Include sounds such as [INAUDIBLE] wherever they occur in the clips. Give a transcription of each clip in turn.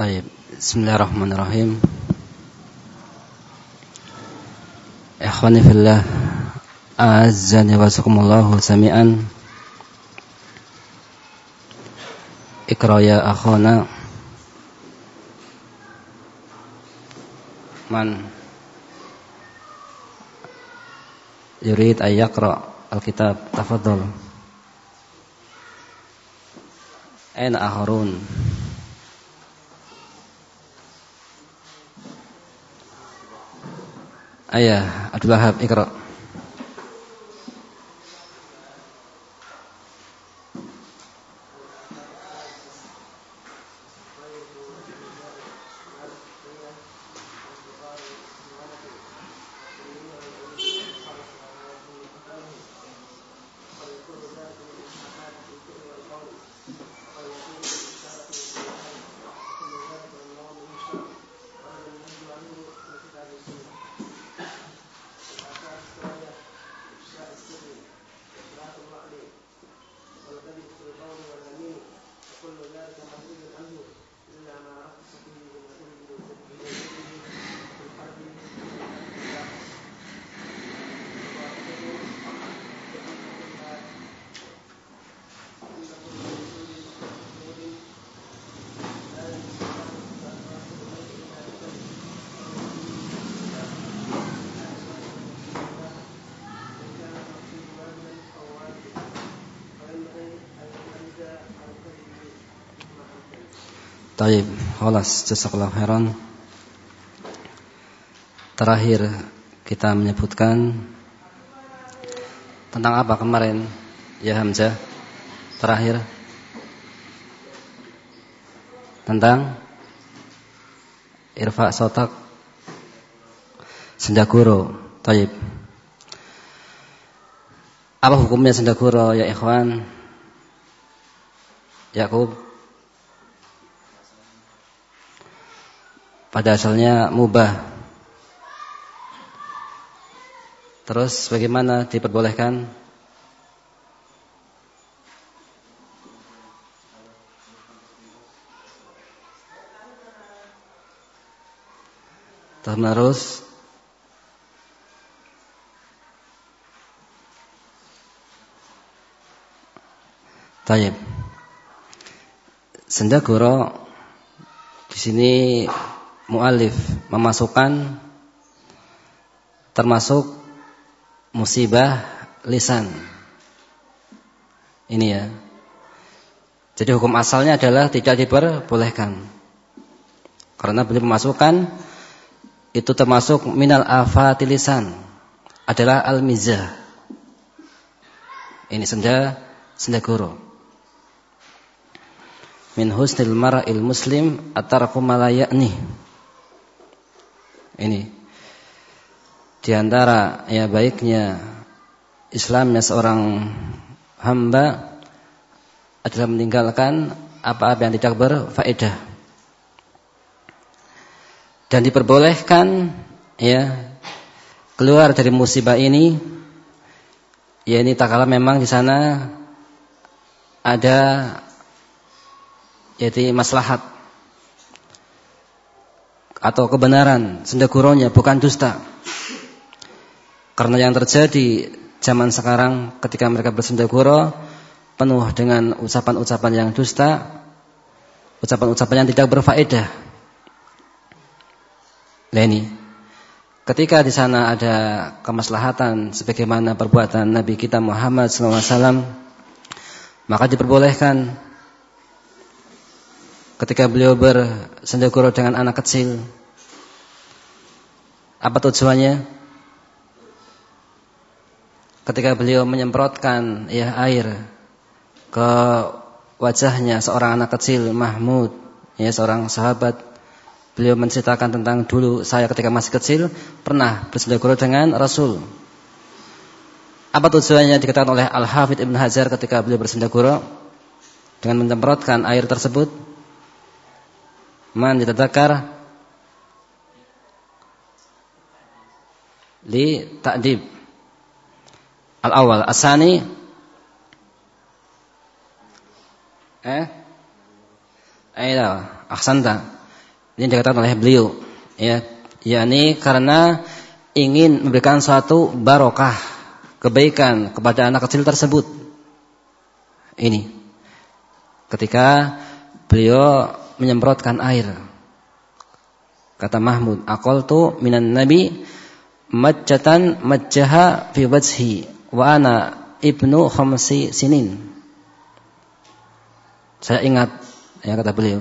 Taib. Bismillahirrahmanirrahim. Ikhwani fillah, azani wa sakumullahu sami'an. Iqra ya akhana. Man yurid ay yaqra al-kitab tafadhal. Aina akharun? Ayah Abdul Wahab Iqra Taib, khalas jazakallahu khairan. Terakhir kita menyebutkan tentang apa kemarin? Ya Hamzah. Terakhir tentang irfa sotak sendaguro. Taib. Apa hukumnya sendaguro ya ikhwan? Yakub pada asalnya mubah. Terus bagaimana diperbolehkan? Terus menerus Tayyib. Sendagoro di sini mualif memasukkan termasuk musibah lisan. Ini ya. Jadi hukum asalnya adalah tidak diperbolehkan. Karena beliau memasukkan itu termasuk minal afati lisan adalah al-mizah. Ini senda senda guru. Min husnil mara'il muslim ataraku malayakni. Ini. Di antara ya baiknya Islamnya seorang hamba adalah meninggalkan apa-apa yang tidak berfaedah. Dan diperbolehkan ya keluar dari musibah ini. Ya ini tak kalah memang di sana ada yaitu maslahat atau kebenaran sendaguronya bukan dusta. Karena yang terjadi zaman sekarang ketika mereka bersendaguro penuh dengan ucapan-ucapan yang dusta, ucapan-ucapan yang tidak berfaedah. Ini, ketika di sana ada kemaslahatan sebagaimana perbuatan Nabi kita Muhammad SAW, maka diperbolehkan ketika beliau bersendaguro dengan anak kecil. Apa tujuannya? Ketika beliau menyemprotkan ya air ke wajahnya seorang anak kecil Mahmud, ya seorang sahabat, beliau menceritakan tentang dulu saya ketika masih kecil pernah bersendaguro dengan Rasul. Apa tujuannya dikatakan oleh Al-Hafidh Ibn Hajar ketika beliau bersendaguro dengan menyemprotkan air tersebut? Man yatadzakar li ta'dib. Al-awwal. Asani eh? Ayo, ahsanta. Ini dikatakan oleh beliau, ya, yakni karena ingin memberikan suatu barokah, kebaikan kepada anak kecil tersebut. Ini. Ketika beliau menyemprotkan air. Kata Mahmud, akal tu minan nabi majjatan majjaha fi wajhi wa ana ibnu khamsi sinin. Saya ingat ya kata beliau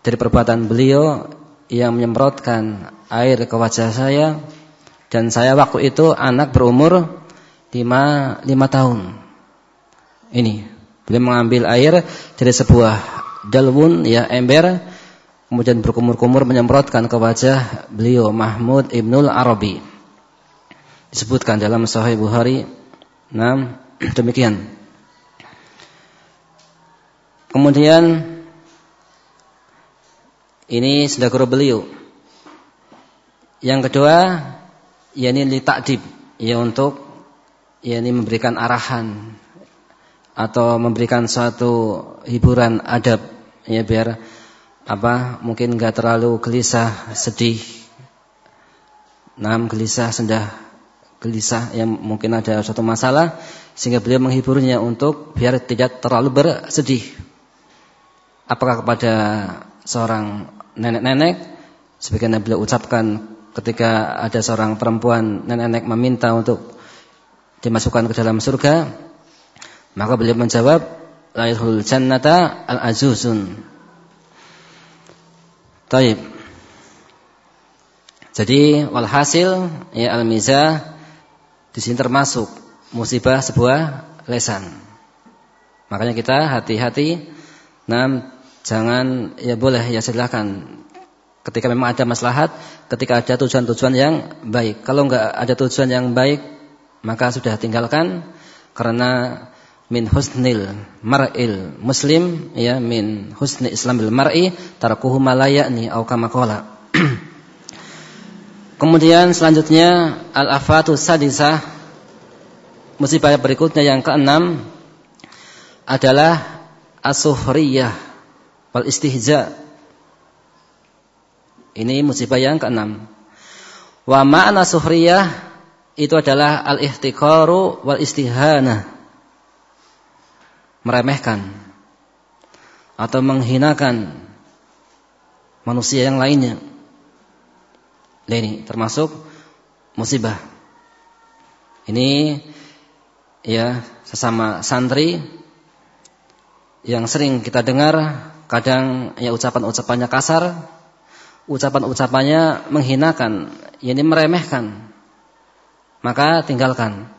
dari perbuatan beliau yang menyemprotkan air ke wajah saya dan saya waktu itu anak berumur lima, lima tahun. Ini beliau mengambil air dari sebuah dalwun ya ember kemudian berkumur-kumur menyemprotkan ke wajah beliau Mahmud Ibnul Arabi. Disebutkan dalam Sahih Bukhari. Nah, [CLEARS THROAT] demikian. Kemudian ini sudah beliau. Yang kedua, yakni li takdib, ya untuk yakni memberikan arahan atau memberikan suatu hiburan adab ya biar apa mungkin nggak terlalu gelisah, sedih. Nam gelisah, sendah, gelisah yang mungkin ada suatu masalah sehingga beliau menghiburnya untuk biar tidak terlalu bersedih. Apakah kepada seorang nenek-nenek sebagaimana beliau ucapkan ketika ada seorang perempuan nenek-nenek meminta untuk dimasukkan ke dalam surga maka beliau menjawab la jannata al-azuzun Taib. Jadi walhasil ya al-mizah di sini termasuk musibah sebuah lesan. Makanya kita hati-hati nam jangan ya boleh ya silakan ketika memang ada maslahat, ketika ada tujuan-tujuan yang baik. Kalau enggak ada tujuan yang baik, maka sudah tinggalkan karena min husnil mar'il muslim ya min husni islamil mar'i tarakuhu malayani au kama [CLEARS THROAT] Kemudian selanjutnya al-afatu sadisah musibah berikutnya yang keenam adalah asuhriyah wal istihza. Ini musibah yang keenam. Wa ma'na suhriyah itu adalah al-ihtiqaru wal istihanah meremehkan atau menghinakan manusia yang lainnya. Ini termasuk musibah. Ini ya sesama santri yang sering kita dengar kadang ya ucapan-ucapannya kasar, ucapan-ucapannya menghinakan, ini meremehkan. Maka tinggalkan.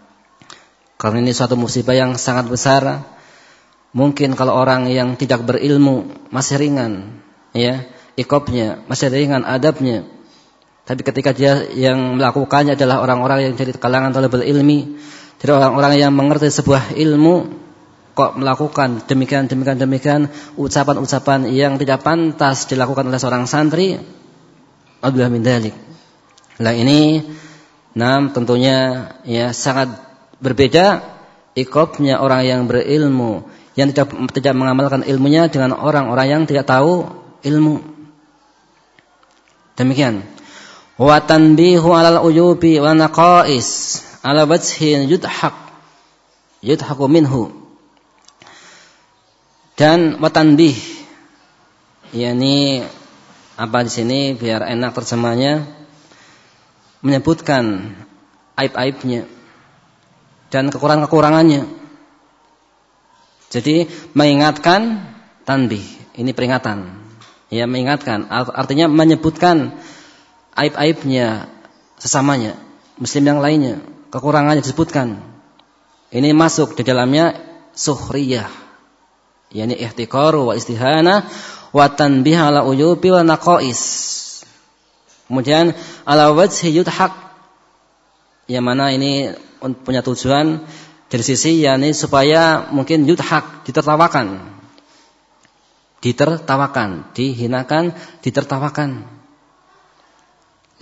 Karena ini suatu musibah yang sangat besar Mungkin kalau orang yang tidak berilmu masih ringan, ya, ikopnya masih ringan adabnya. Tapi ketika dia yang melakukannya adalah orang-orang yang dari kalangan talibul ilmi, dari orang-orang yang mengerti sebuah ilmu, kok melakukan demikian demikian demikian ucapan-ucapan yang tidak pantas dilakukan oleh seorang santri, Alhamdulillah min dalik. Nah ini, nah tentunya ya sangat berbeda ikopnya orang yang berilmu yang tidak tidak mengamalkan ilmunya dengan orang-orang yang tidak tahu ilmu. Demikian. Wa tanbihu 'alal uyubi wa naqais 'ala wajhin yudhaq yudhaqu minhu. Dan wa tanbih yakni apa di sini biar enak terjemahnya menyebutkan aib-aibnya dan kekurangan-kekurangannya jadi mengingatkan tanbih, ini peringatan. Ya, mengingatkan artinya menyebutkan aib-aibnya sesamanya, muslim yang lainnya, kekurangannya disebutkan. Ini masuk di dalamnya suhriyah. yakni ihtiqaru wa istihana wa tanbih ala uyubi wa naqais. Kemudian ala wajhi yudhaq yang mana ini punya tujuan dari sisi yakni supaya mungkin yudhak ditertawakan. Ditertawakan, dihinakan, ditertawakan.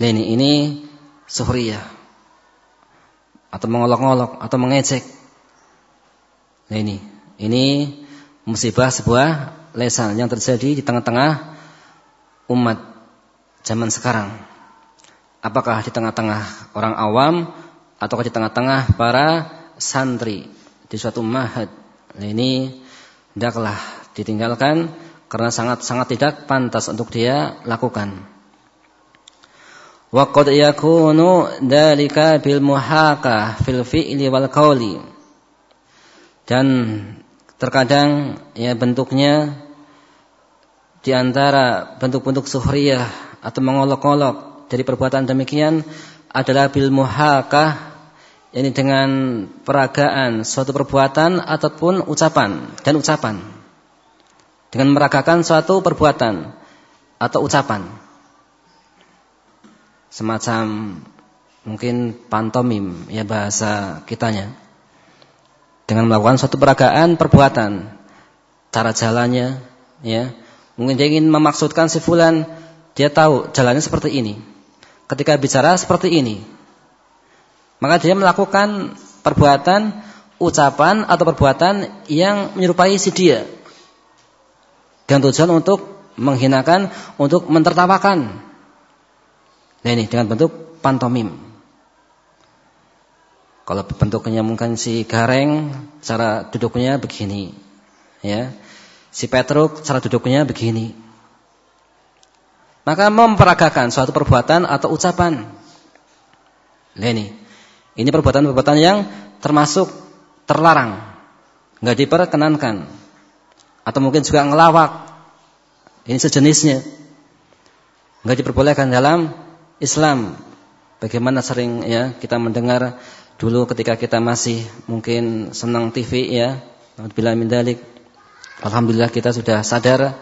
Nah ini ini suhriyah atau mengolok-olok atau mengecek. Nah ini ini musibah sebuah lesan yang terjadi di tengah-tengah umat zaman sekarang. Apakah di tengah-tengah orang awam atau di tengah-tengah para santri di suatu mahad. Nah, ini hendaklah ditinggalkan karena sangat-sangat tidak pantas untuk dia lakukan. Wa qad yakunu dalika bil muhaqah fil fi'li wal qawli. Dan terkadang ya bentuknya di antara bentuk-bentuk suhriyah atau mengolok-olok dari perbuatan demikian adalah bil muhakah ini dengan peragaan suatu perbuatan ataupun ucapan dan ucapan dengan meragakan suatu perbuatan atau ucapan semacam mungkin pantomim ya bahasa kitanya dengan melakukan suatu peragaan perbuatan cara jalannya ya Mungkin dia ingin memaksudkan si fulan, dia tahu jalannya seperti ini. Ketika bicara seperti ini. Maka dia melakukan perbuatan, ucapan atau perbuatan yang menyerupai si dia. Dengan tujuan untuk menghinakan, untuk mentertawakan. Nah ini dengan bentuk pantomim. Kalau bentuknya mungkin si gareng, cara duduknya begini, ya. Si Petruk cara duduknya begini. Maka memperagakan suatu perbuatan atau ucapan. Nah ini. Ini perbuatan-perbuatan yang termasuk terlarang. Nggak diperkenankan. Atau mungkin juga ngelawak. Ini sejenisnya. Nggak diperbolehkan dalam Islam. Bagaimana sering ya kita mendengar dulu ketika kita masih mungkin senang TV ya. Bila min dalik Alhamdulillah kita sudah sadar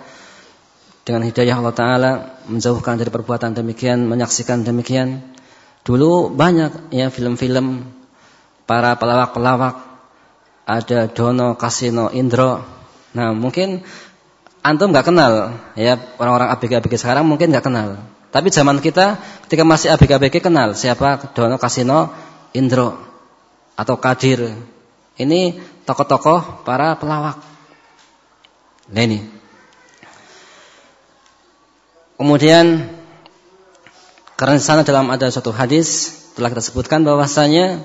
dengan hidayah Allah Ta'ala menjauhkan dari perbuatan demikian, menyaksikan demikian. Dulu banyak ya film-film para pelawak-pelawak, ada Dono, Kasino, Indro. Nah mungkin antum nggak kenal ya orang-orang ABG-ABG sekarang mungkin nggak kenal. Tapi zaman kita ketika masih ABG-ABG kenal siapa Dono, Kasino, Indro atau Kadir. Ini tokoh-tokoh para pelawak. Nah ini. Kemudian karena di sana dalam ada suatu hadis telah kita sebutkan bahwasanya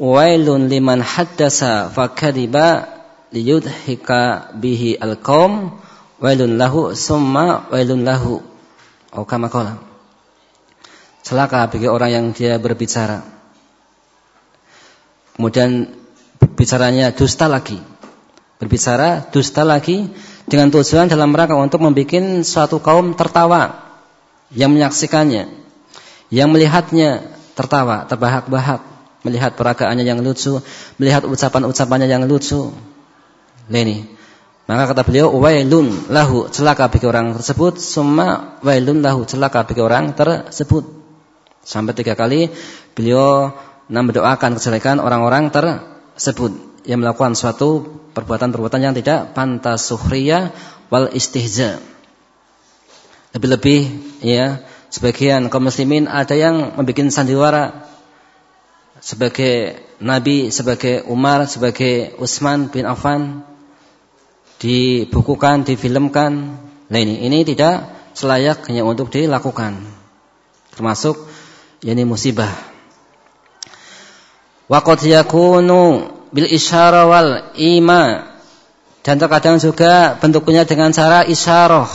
wailun liman haddasa fakadiba liyudhika bihi al-qaum wailun lahu summa wailun lahu. Atau kama qala. Celaka bagi orang yang dia berbicara. Kemudian bicaranya dusta lagi. Berbicara dusta lagi dengan tujuan dalam rangka untuk membuat suatu kaum tertawa yang menyaksikannya, yang melihatnya tertawa, terbahak-bahak, melihat peragaannya yang lucu, melihat ucapan-ucapannya yang lucu. Leni. Maka kata beliau, wailun lahu celaka bagi orang tersebut, summa wailun lahu celaka bagi orang tersebut. Sampai tiga kali beliau mendoakan kejelekan orang-orang tersebut yang melakukan suatu perbuatan-perbuatan yang tidak pantas suhriyah wal istihza. Lebih-lebih ya, sebagian kaum muslimin ada yang membuat sandiwara sebagai Nabi, sebagai Umar, sebagai Utsman bin Affan dibukukan, difilmkan. Nah ini ini tidak selayaknya untuk dilakukan. Termasuk ini musibah. Waqad yakunu bil isyarah wal ima dan terkadang juga bentuknya dengan cara isyarah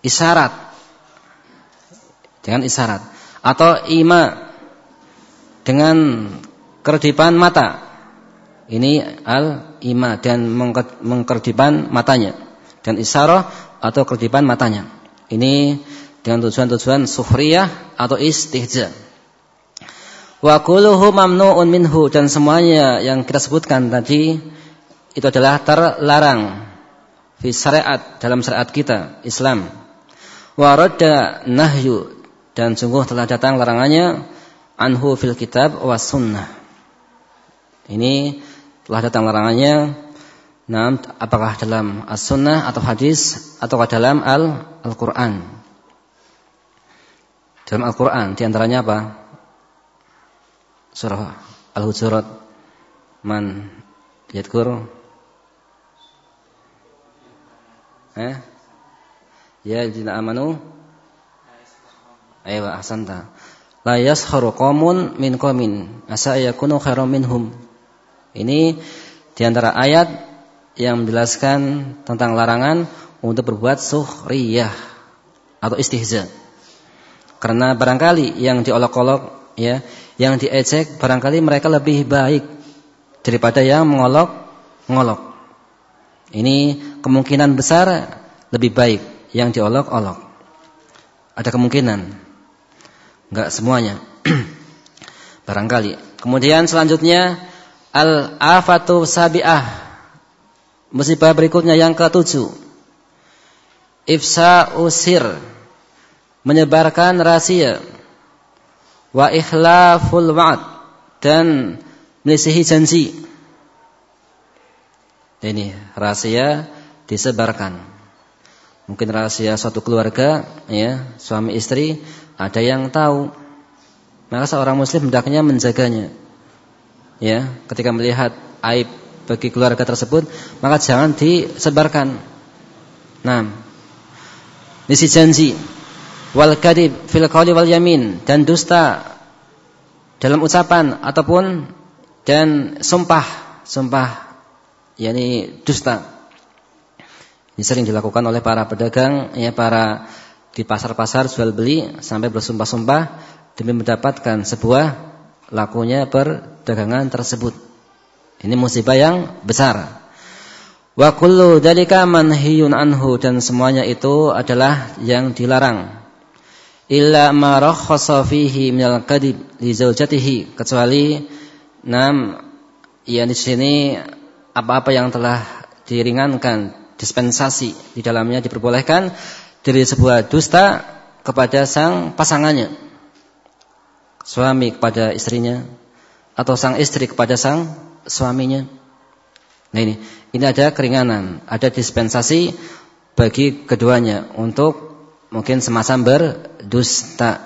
isyarat dengan isyarat. Atau ima dengan kerdipan mata. Ini al ima dan mengkerdipan matanya. Dan isyarah atau kerdipan matanya. Ini dengan tujuan-tujuan sufriyah atau istihza Wa kulluhu mamnu'un minhu dan semuanya yang kita sebutkan tadi itu adalah terlarang fi syariat dalam syariat kita Islam. Wa radda nahyu dan sungguh telah datang larangannya anhu fil kitab wa sunnah. Ini telah datang larangannya Nah, apakah dalam as-sunnah atau hadis atau dalam al-Al-Qur'an? Dalam Al-Qur'an di antaranya apa? surah Al-Hujurat man yadkur eh ya jina amanu Ayo ahsanta. La yasharu qaumun min qaumin asa yakunu khairum minhum. Ini di antara ayat yang menjelaskan tentang larangan untuk berbuat sukhriyah atau istihza. Karena barangkali yang diolok-olok ya, yang diejek barangkali mereka lebih baik daripada yang mengolok-ngolok. Ini kemungkinan besar lebih baik yang diolok-olok. Ada kemungkinan enggak semuanya. [CLEARS THROAT] Barangkali. Kemudian selanjutnya al-afatu sabi'ah. Musibah berikutnya yang ketujuh. Ifsa usir. Menyebarkan rahasia. Wa ikhlaful wa'ad. Dan melisihi janji. Ini rahasia disebarkan. Mungkin rahasia suatu keluarga, ya, suami istri ada yang tahu. Maka seorang muslim hendaknya menjaganya. Ya, ketika melihat aib bagi keluarga tersebut, maka jangan disebarkan. Nah, nisi janji wal kadib fil qawli wal yamin dan dusta dalam ucapan ataupun dan sumpah, sumpah yakni dusta. Ini sering dilakukan oleh para pedagang, ya para di pasar-pasar jual beli sampai bersumpah-sumpah demi mendapatkan sebuah lakunya perdagangan tersebut. Ini musibah yang besar. Wa kullu dalika manhiyun anhu dan semuanya itu adalah yang dilarang. Illa ma rakhasa fihi minal kadib li zaujatihi kecuali nam ya di sini apa-apa yang telah diringankan dispensasi di dalamnya diperbolehkan dari sebuah dusta kepada sang pasangannya. Suami kepada istrinya atau sang istri kepada sang suaminya. Nah ini, ini ada keringanan, ada dispensasi bagi keduanya untuk mungkin semacam berdusta.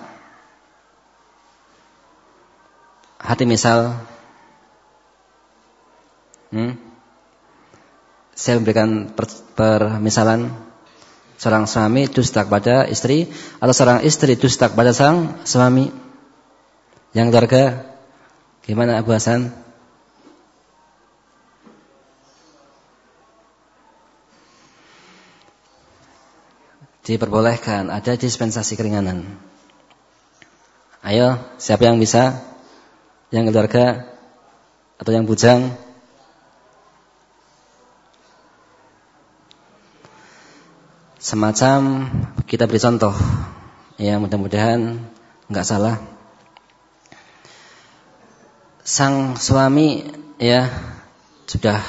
Hati misal, hmm? saya memberikan permisalan seorang suami dusta kepada istri atau seorang istri dusta kepada sang suami. Yang keluarga gimana Abu Hasan? Diperbolehkan, ada dispensasi keringanan. Ayo, siapa yang bisa? Yang keluarga atau yang bujang? Semacam kita beri contoh. Ya mudah-mudahan nggak salah. Sang suami ya sudah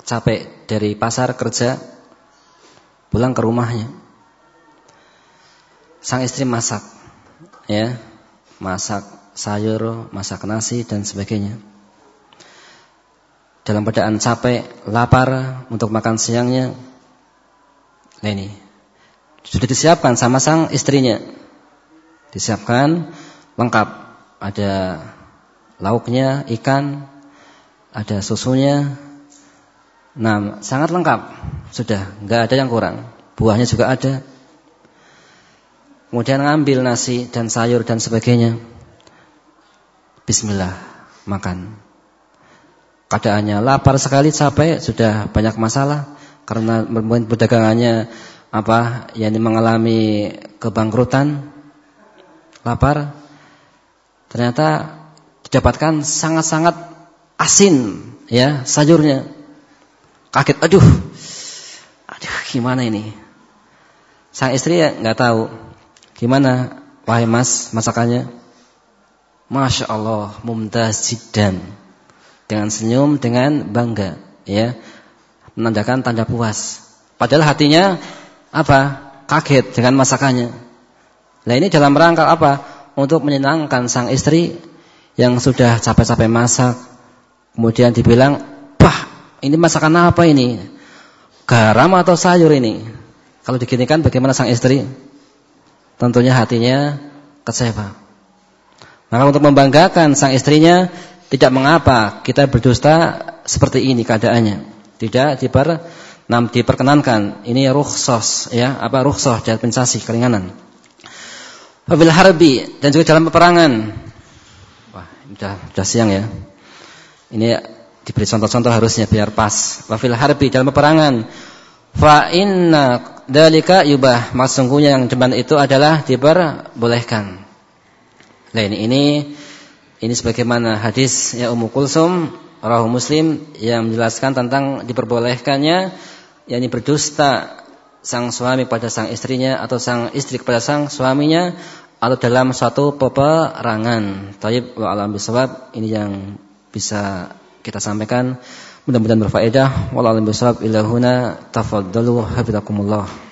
capek dari pasar kerja pulang ke rumahnya. Sang istri masak ya masak sayur masak nasi dan sebagainya. Dalam keadaan capek lapar untuk makan siangnya Nah ini sudah disiapkan sama sang istrinya. Disiapkan lengkap. Ada lauknya, ikan, ada susunya. Nah, sangat lengkap. Sudah, nggak ada yang kurang. Buahnya juga ada. Kemudian ngambil nasi dan sayur dan sebagainya. Bismillah, makan. Keadaannya lapar sekali, capek, sudah banyak masalah karena perdagangannya apa yakni mengalami kebangkrutan lapar ternyata didapatkan sangat-sangat asin ya sayurnya. Kaget aduh aduh gimana ini? Sang istri ya nggak tahu gimana wahai mas masakannya. Masya Allah mumtaz jidan dengan senyum dengan bangga ya menandakan tanda puas. Padahal hatinya apa? Kaget dengan masakannya. Nah ini dalam rangka apa? Untuk menyenangkan sang istri yang sudah capek-capek masak. Kemudian dibilang, "Wah, ini masakan apa ini? Garam atau sayur ini?" Kalau diginikan bagaimana sang istri? Tentunya hatinya kecewa. Maka untuk membanggakan sang istrinya, tidak mengapa kita berdusta seperti ini keadaannya. Tidak diper nam diperkenankan. Ini rukhsah ya, apa rukhsah dispensasi keringanan. Wabil harbi dan juga dalam peperangan. Wah, sudah sudah siang ya. Ini diberi contoh-contoh harusnya biar pas. Wafil harbi dalam peperangan. Fa inna dalika yubah. Maksudnya yang depan itu adalah diperbolehkan. Nah ini ini ini sebagaimana hadis ya Ummu Kulsum rahu Muslim yang menjelaskan tentang diperbolehkannya yakni berdusta sang suami pada sang istrinya atau sang istri kepada sang suaminya atau dalam suatu peperangan. Taib wa alam bisawab ini yang bisa kita sampaikan. Mudah-mudahan berfaedah. Wallahu a'lam bishawab. Ilahuna tafaddalu hafizakumullah.